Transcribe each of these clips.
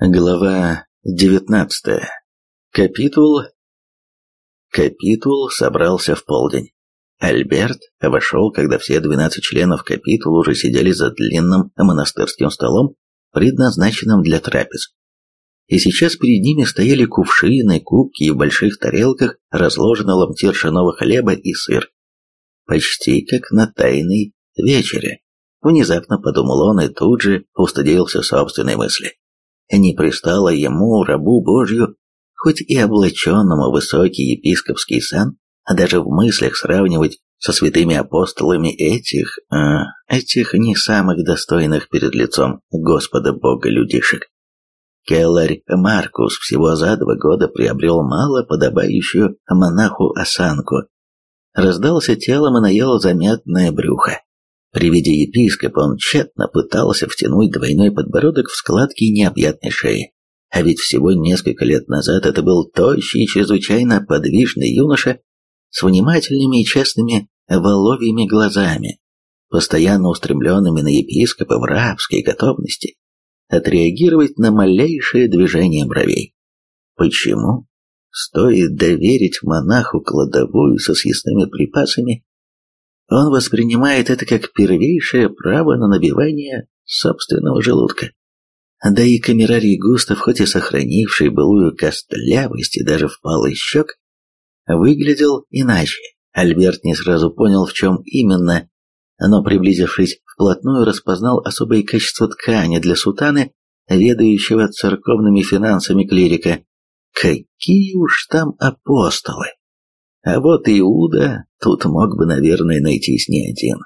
Глава 19. Капитул. Капитул собрался в полдень. Альберт вошел, когда все 12 членов капитула уже сидели за длинным монастырским столом, предназначенным для трапез. И сейчас перед ними стояли кувшины, кубки и в больших тарелках разложены ломти ржаного хлеба и сыр. Почти как на тайной вечере. Внезапно подумал он и тут же устыдился собственной мысли не пристало ему, рабу Божью, хоть и облаченному высокий епископский сан, а даже в мыслях сравнивать со святыми апостолами этих, э, этих не самых достойных перед лицом Господа Бога людишек. Келларь Маркус всего за два года приобрел мало подобающую монаху осанку. Раздался телом и наел заметное брюхо. При виде епископа он тщетно пытался втянуть двойной подбородок в складки необъятной шеи. А ведь всего несколько лет назад это был тощий чрезвычайно подвижный юноша с внимательными и честными воловьими глазами, постоянно устремленными на епископа в рабской готовности отреагировать на малейшее движение бровей. Почему? Стоит доверить монаху кладовую со съестными припасами, он воспринимает это как первейшее право на набивание собственного желудка. Да и камерарий Густав, хоть и сохранивший былую костлявость и даже впалый щек, выглядел иначе. Альберт не сразу понял, в чем именно, но, приблизившись вплотную, распознал особые качества ткани для сутаны, ведающего церковными финансами клирика. Какие уж там апостолы! А вот Иуда тут мог бы, наверное, найтись не один.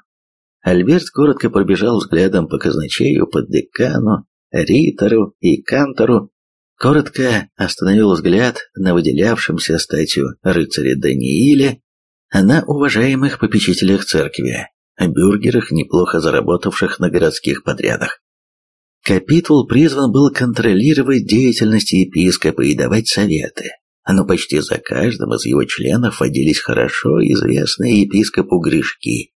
Альберт коротко пробежал взглядом по казначею, под декану, ритору и кантору, коротко остановил взгляд на выделявшемся статью рыцаря Данииле, на уважаемых попечителях церкви, бюргерах, неплохо заработавших на городских подрядах. Капитул призван был контролировать деятельность епископа и давать советы, но почти за каждым из его членов водились хорошо известные епископу грешки,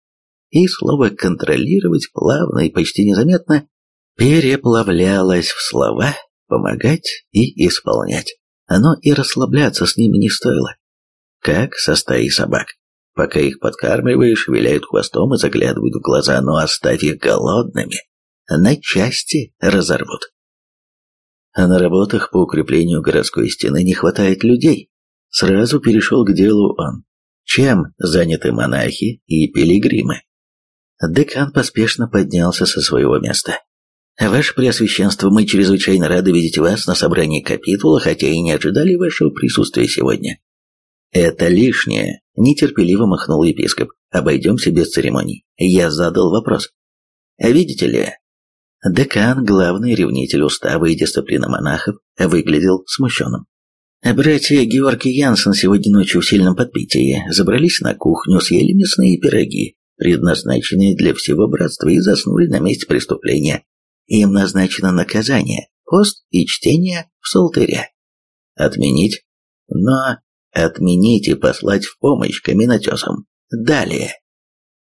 и слово «контролировать» плавно и почти незаметно переплавлялось в слова «помогать» и «исполнять». Оно и расслабляться с ними не стоило. Как со стаей собак. Пока их подкармливаешь, виляют хвостом и заглядывают в глаза, но оставь их голодными, на части разорвут а на работах по укреплению городской стены не хватает людей. Сразу перешел к делу он. Чем заняты монахи и пилигримы? Декан поспешно поднялся со своего места. «Ваше Преосвященство, мы чрезвычайно рады видеть вас на собрании капитула, хотя и не ожидали вашего присутствия сегодня». «Это лишнее», – нетерпеливо махнул епископ. «Обойдемся без церемоний. Я задал вопрос. Видите ли, Декан, главный ревнитель устава и дисциплины монахов, выглядел смущенным. Братья Георг и Янсен сегодня ночью в сильном подпитии забрались на кухню, съели мясные пироги, предназначенные для всего братства, и заснули на месте преступления. Им назначено наказание, пост и чтение в псалтыря. Отменить? Но отменить и послать в помощь каменотесам. Далее.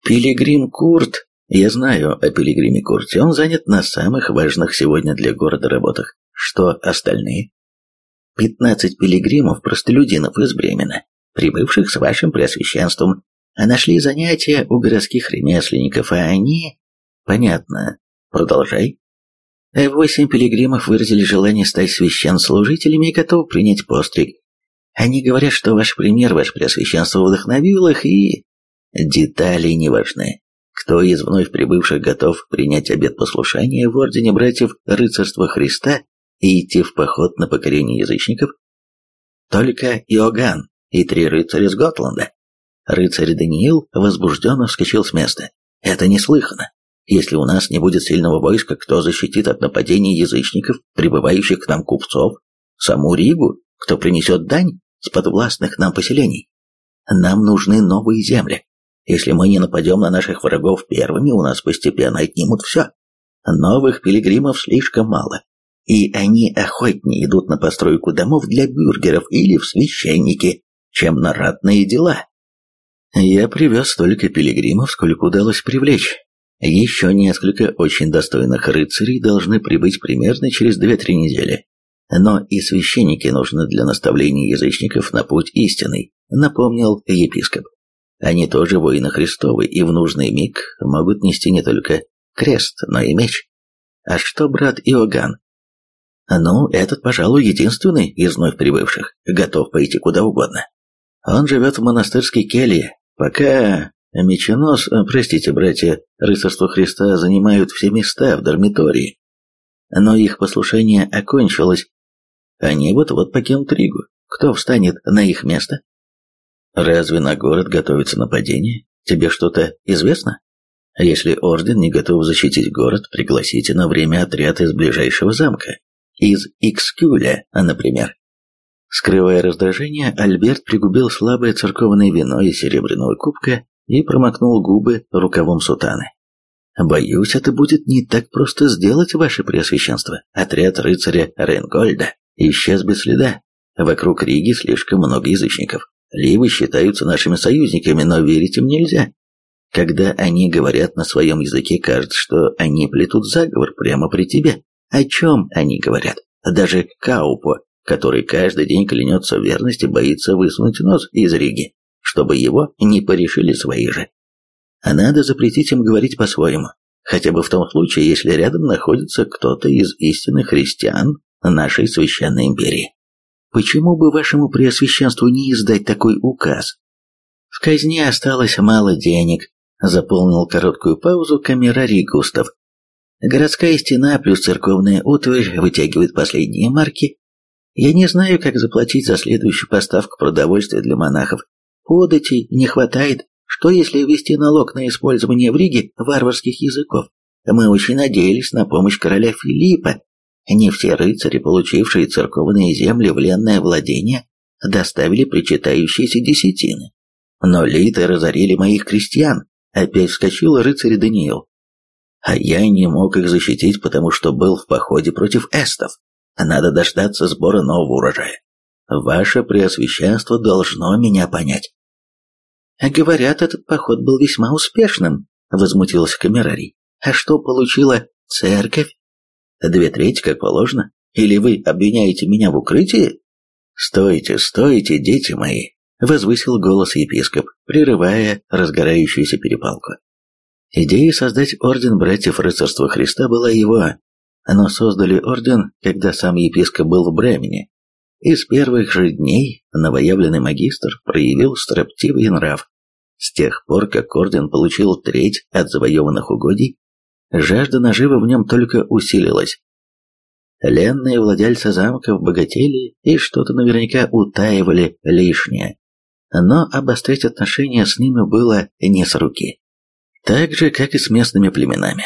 Пилигрим Курт я знаю о пилигриме Курте, он занят на самых важных сегодня для города работах. Что остальные? Пятнадцать пилигримов, простолюдинов из Бремена, прибывших с вашим преосвященством, а нашли занятия у городских ремесленников, а они... Понятно. Продолжай. Восемь пилигримов выразили желание стать священслужителями и готовы принять постриг. Они говорят, что ваш пример, ваше преосвященство, вдохновил их, и... Детали не важны. Кто из вновь прибывших готов принять обет послушания в ордене братьев рыцарства Христа и идти в поход на покорение язычников? Только Иоганн и три рыцаря с Готланда. Рыцарь Даниил возбужденно вскочил с места. Это неслыханно. Если у нас не будет сильного войска, кто защитит от нападений язычников, прибывающих к нам купцов, саму Ригу, кто принесет дань с подвластных нам поселений? Нам нужны новые земли. Если мы не нападем на наших врагов первыми, у нас постепенно отнимут все. Новых пилигримов слишком мало, и они охотнее идут на постройку домов для бюргеров или в священники, чем на ратные дела. Я привез столько пилигримов, сколько удалось привлечь. Еще несколько очень достойных рыцарей должны прибыть примерно через 2-3 недели. Но и священники нужны для наставления язычников на путь истинный, напомнил епископ. Они тоже воины Христовы и в нужный миг могут нести не только крест, но и меч. А что брат Иоганн? Ну, этот, пожалуй, единственный из вновь прибывших, готов пойти куда угодно. Он живет в монастырской келье, пока Меченос, простите, братья, рыцарство Христа занимают все места в дармитории. Но их послушание окончилось. Они вот-вот покинут Ригу. Кто встанет на их место? Разве на город готовится нападение? Тебе что-то известно? Если орден не готов защитить город, пригласите на время отряд из ближайшего замка. Из Икскюля, например. Скрывая раздражение, Альберт пригубил слабое церковное вино из серебряного кубка и промокнул губы рукавом сутаны. «Боюсь, это будет не так просто сделать, ваше преосвященство. Отряд рыцаря Ренгольда исчез без следа. Вокруг Риги слишком много язычников. Ливы считаются нашими союзниками, но верить им нельзя. Когда они говорят на своем языке, кажется, что они плетут заговор прямо при тебе. О чем они говорят? Даже Каупо, который каждый день клянется в верности, боится высунуть нос из Риги, чтобы его не порешили свои же. А надо запретить им говорить по-своему, хотя бы в том случае, если рядом находится кто-то из истинных христиан нашей священной империи. Почему бы вашему преосвященству не издать такой указ? В казне осталось мало денег, заполнил короткую паузу камерарий Густав. Городская стена плюс церковная утварь вытягивает последние марки. Я не знаю, как заплатить за следующую поставку продовольствия для монахов. Податей не хватает. Что если ввести налог на использование в Риге варварских языков? Мы очень надеялись на помощь короля Филиппа, не все рыцари, получившие церковные земли в ленное владение, доставили причитающиеся десятины. Но литы разорили моих крестьян, опять вскочил рыцарь Даниил. А я не мог их защитить, потому что был в походе против эстов. Надо дождаться сбора нового урожая. Ваше Преосвященство должно меня понять. Говорят, этот поход был весьма успешным, возмутился Камерарий. А что получила церковь? Две трети, как положено? Или вы обвиняете меня в укрытии? Стойте, стойте, дети мои, возвысил голос епископ, прерывая разгорающуюся перепалку. Идея создать орден братьев рыцарства Христа была его, но создали орден, когда сам епископ был в Бремени. И с первых же дней новоявленный магистр проявил строптивый нрав. С тех пор, как орден получил треть от завоеванных угодий, Жажда наживы в нем только усилилась. Ленные владельцы замков богатели и что-то наверняка утаивали лишнее. Но обострять отношения с ними было не с руки. Так же, как и с местными племенами.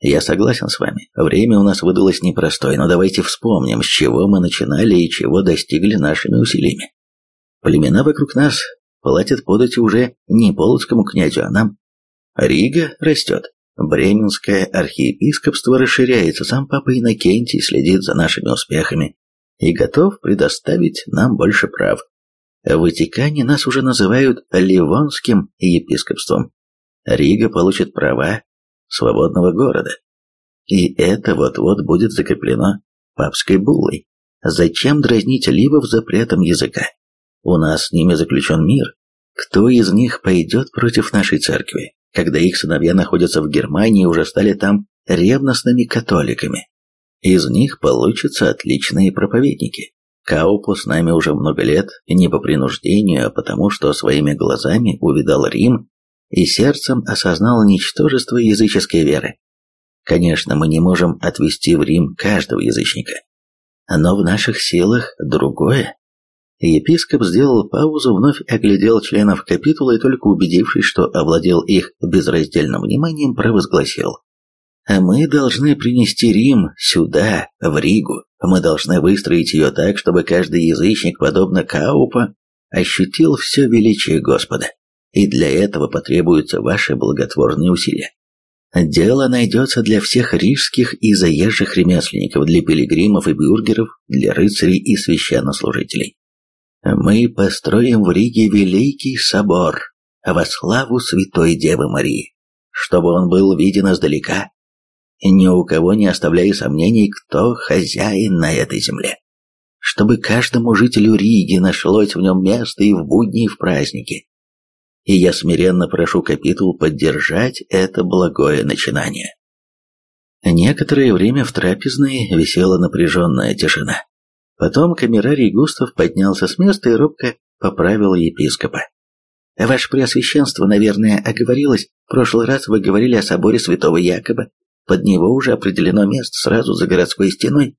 Я согласен с вами, время у нас выдалось непростое, но давайте вспомним, с чего мы начинали и чего достигли нашими усилиями. Племена вокруг нас платят подати уже не полоцкому князю, а нам. Рига растет, Бременское архиепископство расширяется, сам папа Иннокентий следит за нашими успехами и готов предоставить нам больше прав. В Ватикане нас уже называют Ливонским епископством. Рига получит права свободного города. И это вот-вот будет закреплено папской буллой. Зачем дразнить ливов запретом языка? У нас с ними заключен мир. Кто из них пойдет против нашей церкви? Когда их сыновья находятся в Германии и уже стали там ревностными католиками. Из них получатся отличные проповедники. Каупу с нами уже много лет, не по принуждению, а потому что своими глазами увидал Рим и сердцем осознал ничтожество языческой веры. Конечно, мы не можем отвести в Рим каждого язычника. Но в наших силах другое. Епископ сделал паузу, вновь оглядел членов капитула и только убедившись, что овладел их безраздельным вниманием, провозгласил. «А мы должны принести Рим сюда, в Ригу. Мы должны выстроить ее так, чтобы каждый язычник, подобно Каупа, ощутил все величие Господа. И для этого потребуются ваши благотворные усилия. Дело найдется для всех рижских и заезжих ремесленников, для пилигримов и бюргеров, для рыцарей и священнослужителей. Мы построим в Риге великий собор во славу Святой Девы Марии, чтобы он был виден издалека, ни у кого не оставляя сомнений, кто хозяин на этой земле. чтобы каждому жителю Риги нашлось в нем место и в будни, и в праздники. И я смиренно прошу капитул поддержать это благое начинание. Некоторое время в трапезной висела напряженная тишина. Потом камерарий Густав поднялся с места и робко поправил епископа. «Ваше Преосвященство, наверное, оговорилось. В прошлый раз вы говорили о соборе святого Якоба. Под него уже определено место сразу за городской стеной.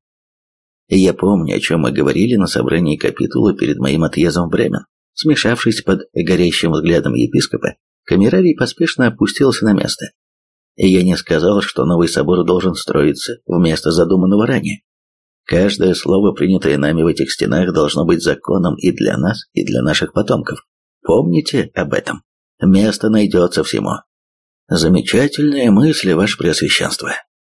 Я помню, о чем мы говорили на собрании капитула перед моим отъездом в Бремен. Смешавшись под горящим взглядом епископа, камерарий поспешно опустился на место. Я не сказал, что новый собор должен строиться вместо задуманного ранее. Каждое слово, принятое нами в этих стенах, должно быть законом и для нас, и для наших потомков. Помните об этом. Место найдется всему. Замечательная мысль, Ваше Преосвященство.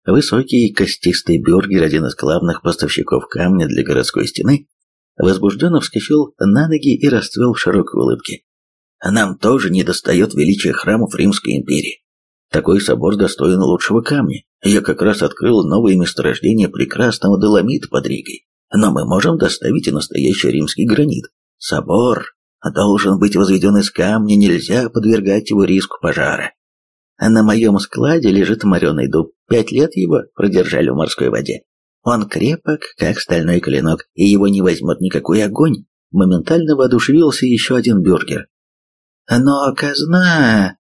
Высокий костистый бюргер, один из главных поставщиков камня для городской стены, возбужденно вскочил на ноги и расцвел в широкой улыбке. Нам тоже недостает величия храмов Римской империи. Такой собор достоин лучшего камня. Я как раз открыл новое месторождение прекрасного доломита под Ригой. Но мы можем доставить и настоящий римский гранит. Собор должен быть возведен из камня, нельзя подвергать его риску пожара. На моем складе лежит мореный дуб. Пять лет его продержали в морской воде. Он крепок, как стальной клинок, и его не возьмет никакой огонь. Моментально воодушевился еще один бюргер. Но казна...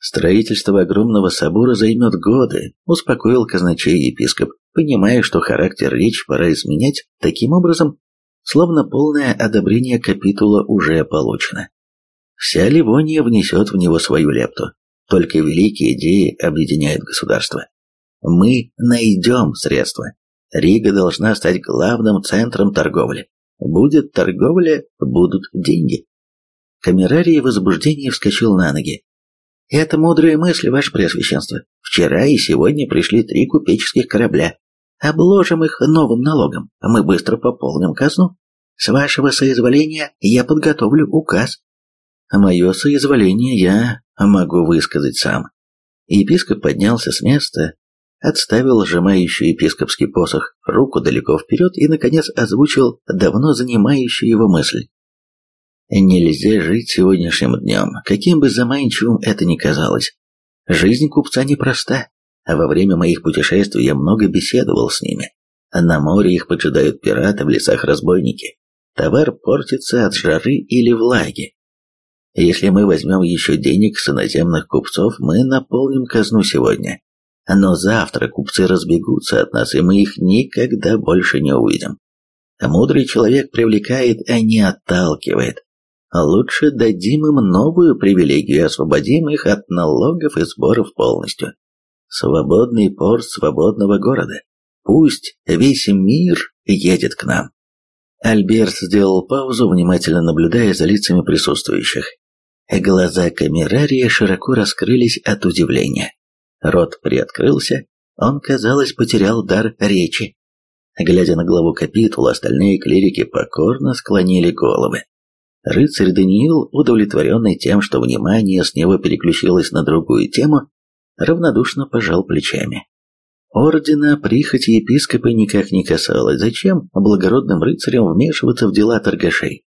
Строительство огромного собора займет годы, успокоил казначей епископ, понимая, что характер речи пора изменять таким образом, словно полное одобрение капитула уже получено. Вся Ливония внесет в него свою лепту. Только великие идеи объединяют государство. Мы найдем средства. Рига должна стать главным центром торговли. Будет торговля, будут деньги. Камерарий в возбуждении вскочил на ноги. Это мудрые мысли, ваше преосвященство. Вчера и сегодня пришли три купеческих корабля. Обложим их новым налогом, а мы быстро пополним казну. С вашего соизволения я подготовлю указ. Мое соизволение я могу высказать сам. Епископ поднялся с места, отставил сжимающий епископский посох руку далеко вперед и, наконец, озвучил давно занимающую его мысль. Нельзя жить сегодняшним днем, каким бы заманчивым это ни казалось. Жизнь купца непроста, а во время моих путешествий я много беседовал с ними. На море их поджидают пираты, в лесах разбойники. Товар портится от жары или влаги. Если мы возьмем еще денег с иноземных купцов, мы наполним казну сегодня. Но завтра купцы разбегутся от нас, и мы их никогда больше не увидим. Мудрый человек привлекает, а не отталкивает. Лучше дадим им новую привилегию и освободим их от налогов и сборов полностью. Свободный порт свободного города. Пусть весь мир едет к нам. Альберт сделал паузу, внимательно наблюдая за лицами присутствующих. Глаза камерария широко раскрылись от удивления. Рот приоткрылся, он, казалось, потерял дар речи. Глядя на главу капитула, остальные клирики покорно склонили головы. Рыцарь Даниил, удовлетворенный тем, что внимание с него переключилось на другую тему, равнодушно пожал плечами. Ордена прихоти епископа никак не касалось. Зачем благородным рыцарям вмешиваться в дела торгашей?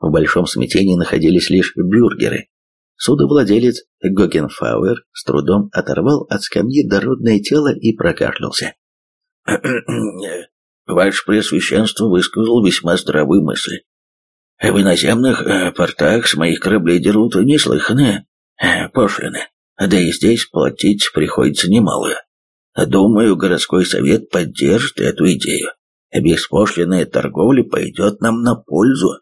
В большом смятении находились лишь бюргеры. Судовладелец Гогенфауэр с трудом оторвал от скамьи дородное тело и прокашлялся. «Ваше Преосвященство высказал весьма здравые мысли. В иноземных э, портах с моих кораблей дерут неслыханные э, пошлины, да и здесь платить приходится немало. Думаю, городской совет поддержит эту идею. Беспошлинная торговля пойдет нам на пользу.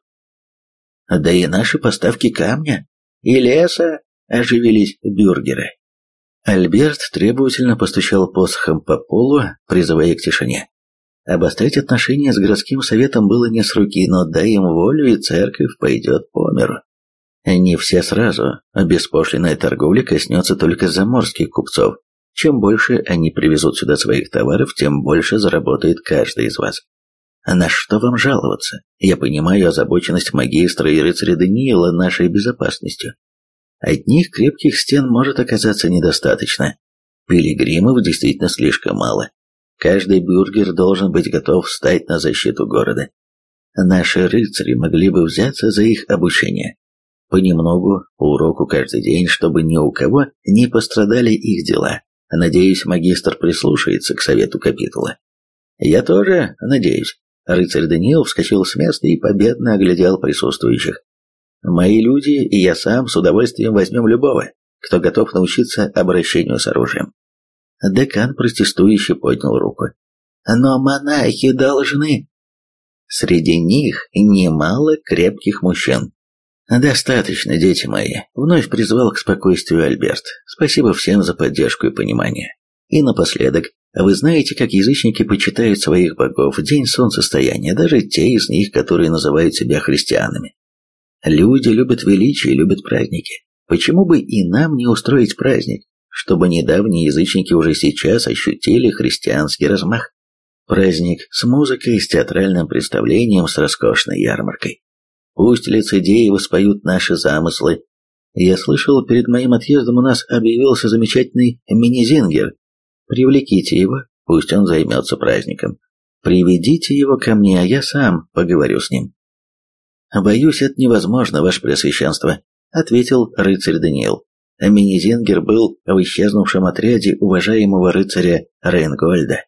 Да и наши поставки камня и леса оживились бюргеры. Альберт требовательно постучал посохом по полу, призывая к тишине. Обострять отношения с городским советом было не с руки, но дай им волю, и церковь пойдет по миру. Не все сразу. Беспошлинная торговля коснется только заморских купцов. Чем больше они привезут сюда своих товаров, тем больше заработает каждый из вас. На что вам жаловаться? Я понимаю озабоченность магистра и рыцаря Даниила нашей безопасностью. Одних крепких стен может оказаться недостаточно. Пилигримов действительно слишком мало. Каждый бюргер должен быть готов встать на защиту города. наши рыцари могли бы взяться за их обучение. Понемногу, уроку каждый день, чтобы ни у кого не пострадали их дела. Надеюсь, магистр прислушается к совету капитула. Я тоже надеюсь. Рыцарь Даниил вскочил с места и победно оглядел присутствующих. Мои люди и я сам с удовольствием возьмем любого, кто готов научиться обращению с оружием. Декан протестующе поднял руку. Но монахи должны... Среди них немало крепких мужчин. «Достаточно, дети мои», — вновь призвал к спокойствию Альберт. «Спасибо всем за поддержку и понимание. И напоследок, вы знаете, как язычники почитают своих богов в день солнцестояния, даже те из них, которые называют себя христианами. Люди любят величие, любят праздники. Почему бы и нам не устроить праздник, чтобы недавние язычники уже сейчас ощутили христианский размах? Праздник с музыкой, с театральным представлением, с роскошной ярмаркой. Пусть лицедеи воспоют наши замыслы. Я слышал, перед моим отъездом у нас объявился замечательный мини-зингер. Привлеките его, пусть он займется праздником. Приведите его ко мне, а я сам поговорю с ним. «Боюсь, это невозможно, ваше Преосвященство», — ответил рыцарь Даниил. Мини-зингер был в исчезнувшем отряде уважаемого рыцаря Рейнгольда.